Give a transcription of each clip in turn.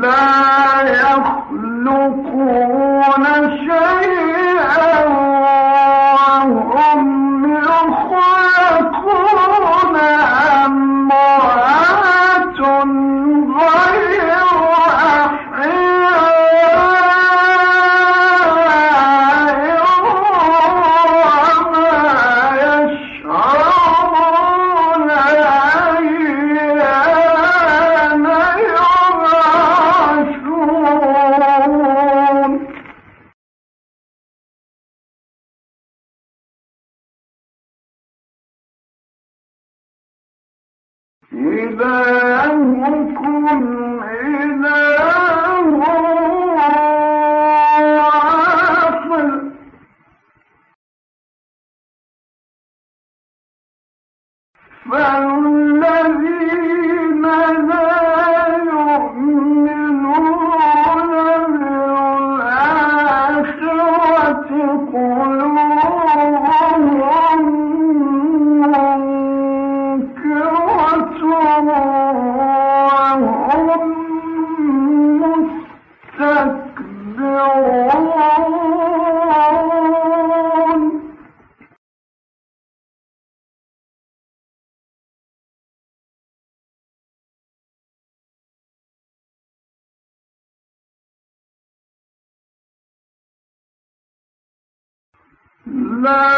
لا يخلقون شيئا لا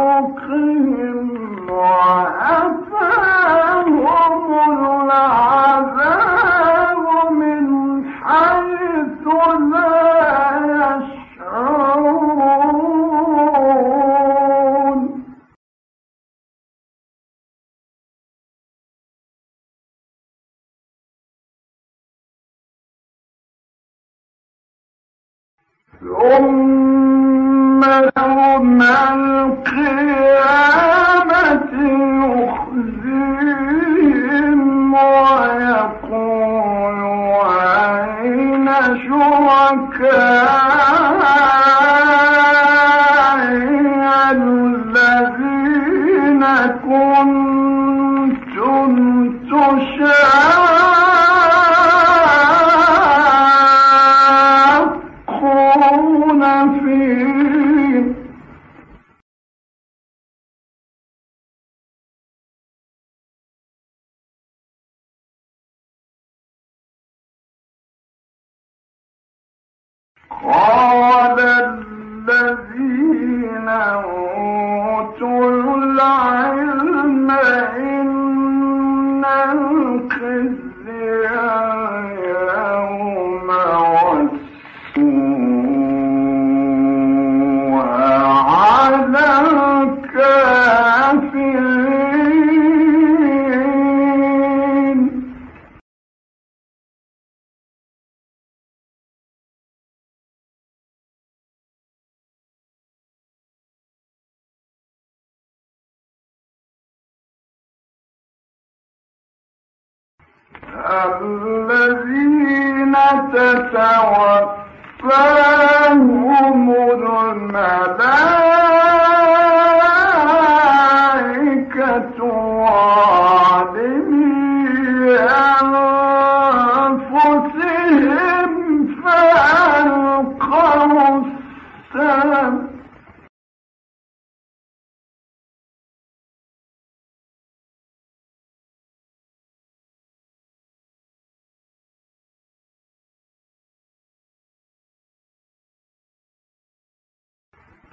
ثم يوم القيامة.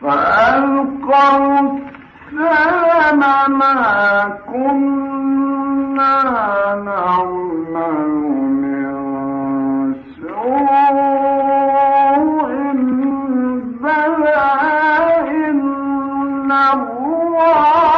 فألقوا السلم ما كنا نعمل من إن الله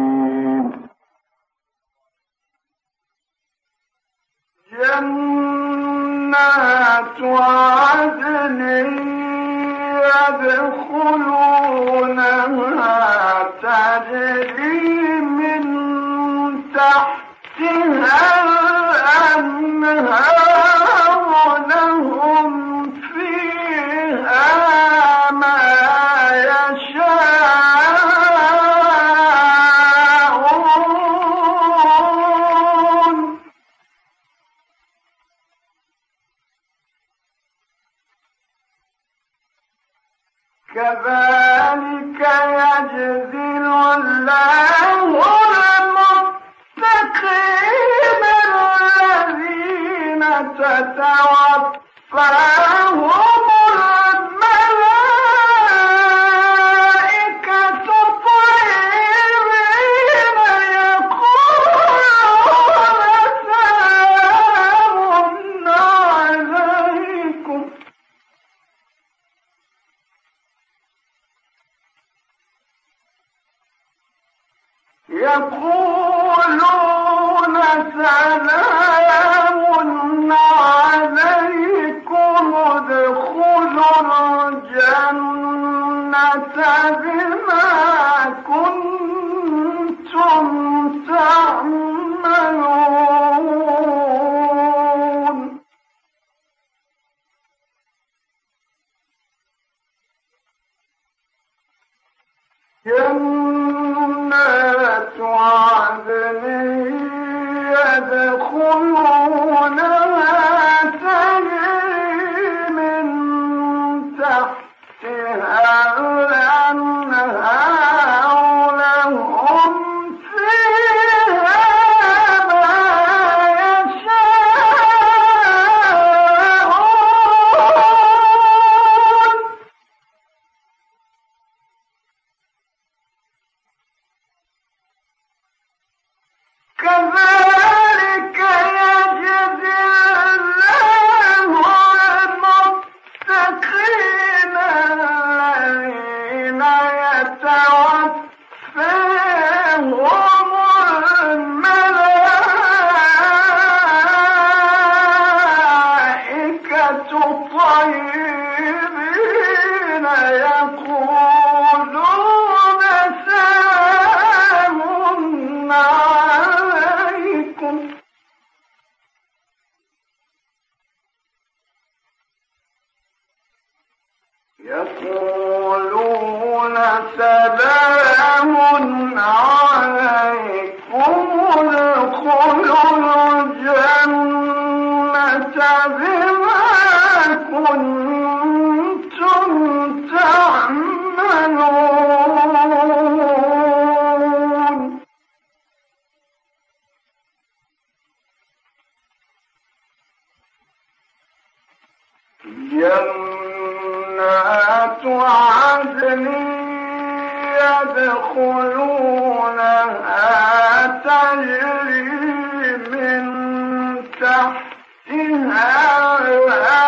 عدن يدخلونها من تحتها الأنهار. كذلك يجزي الله المتقين الذين تتوفاهم. يوم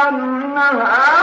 أنهار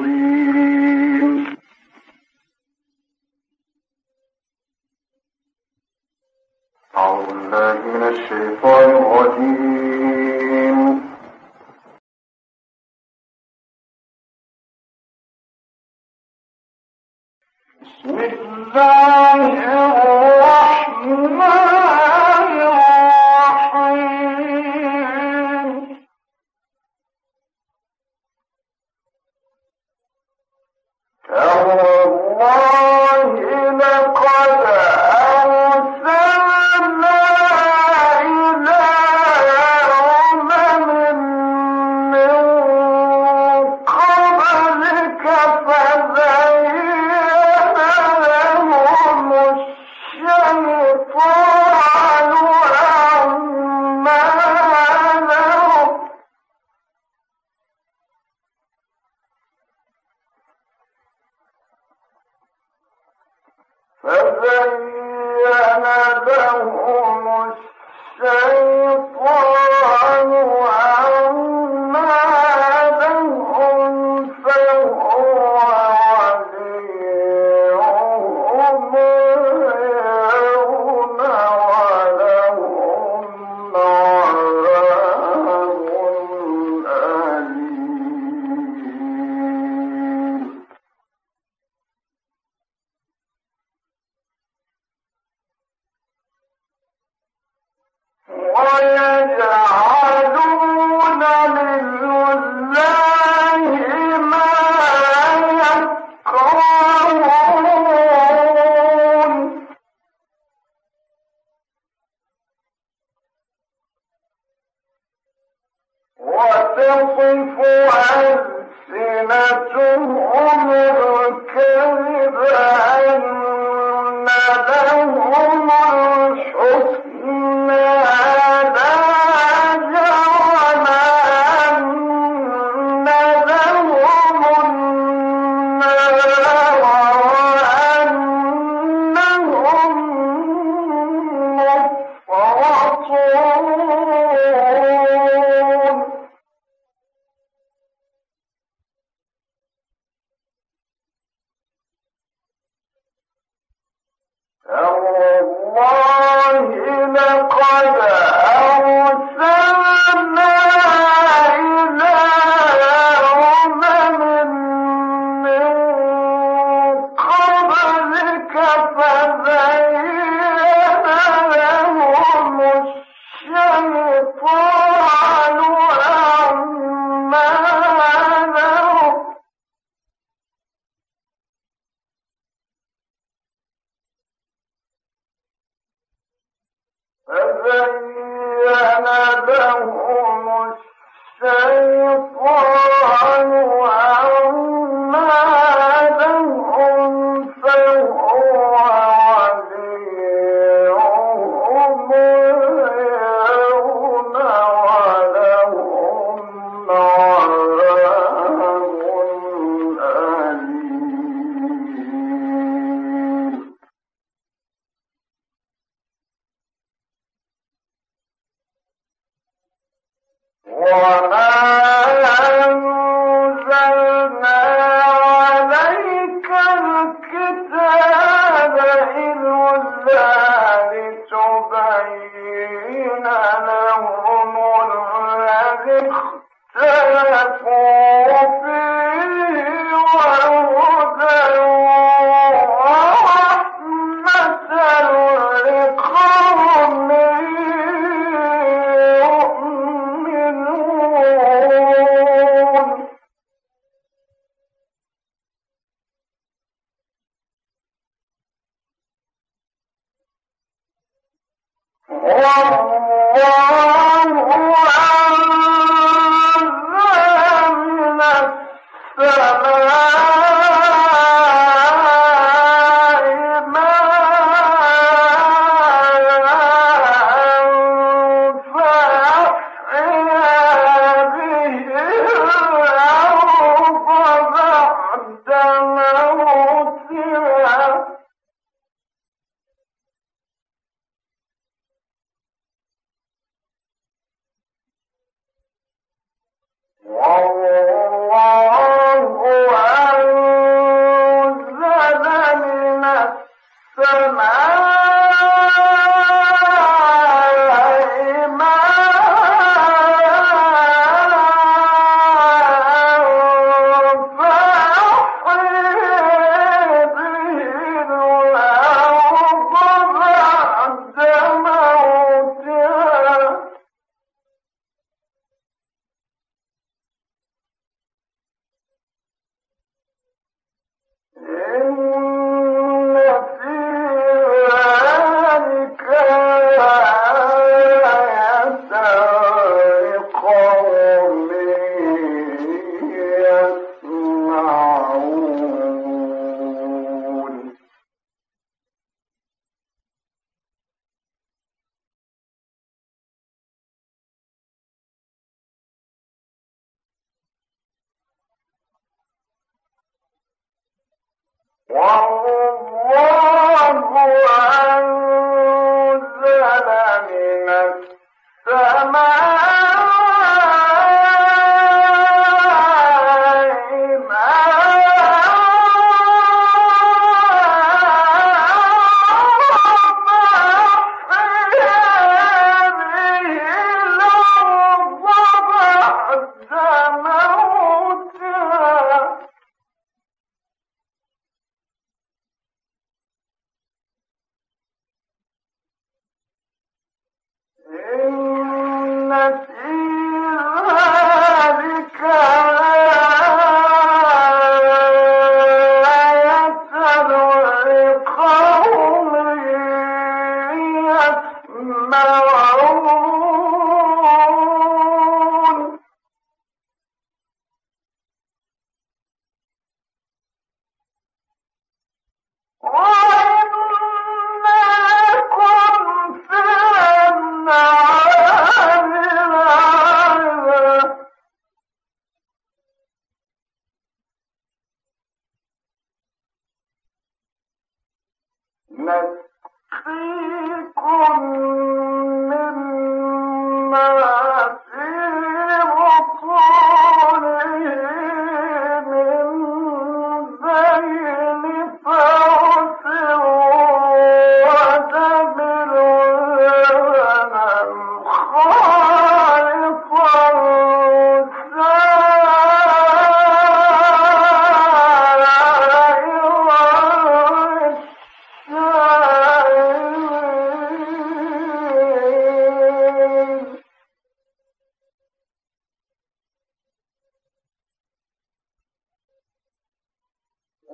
الشيطان الشيطان أولى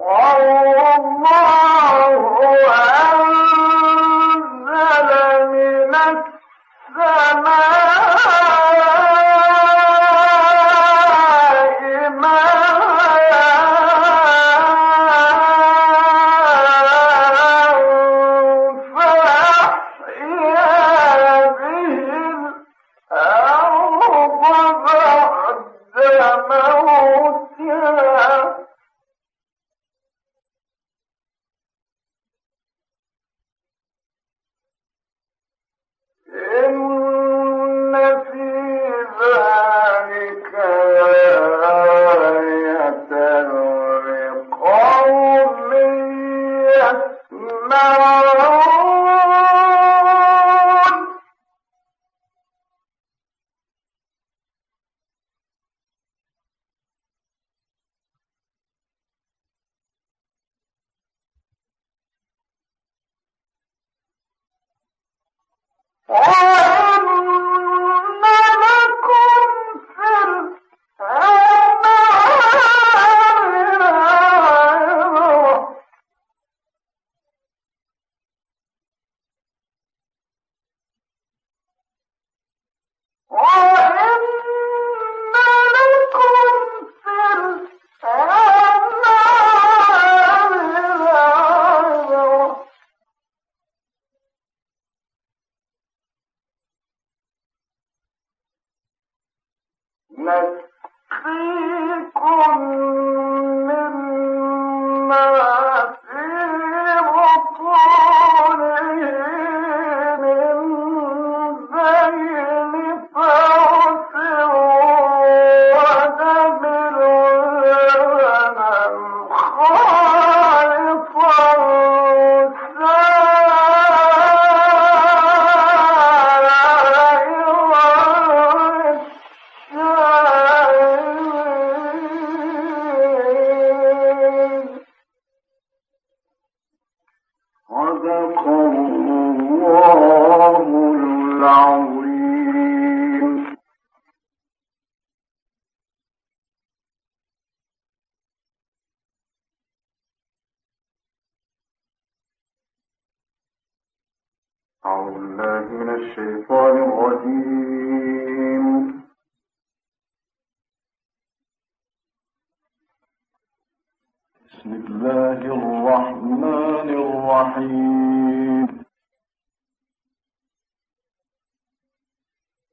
والله أكبر. Oh!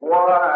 What?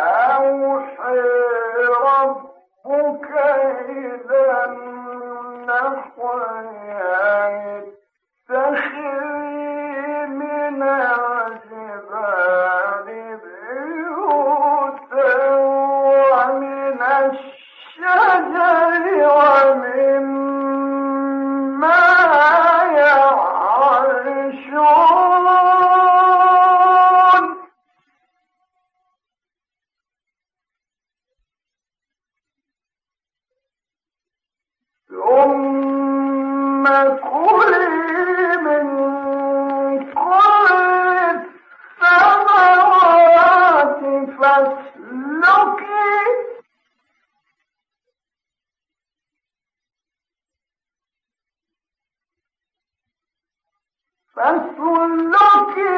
Thanks to Loki!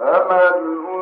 الله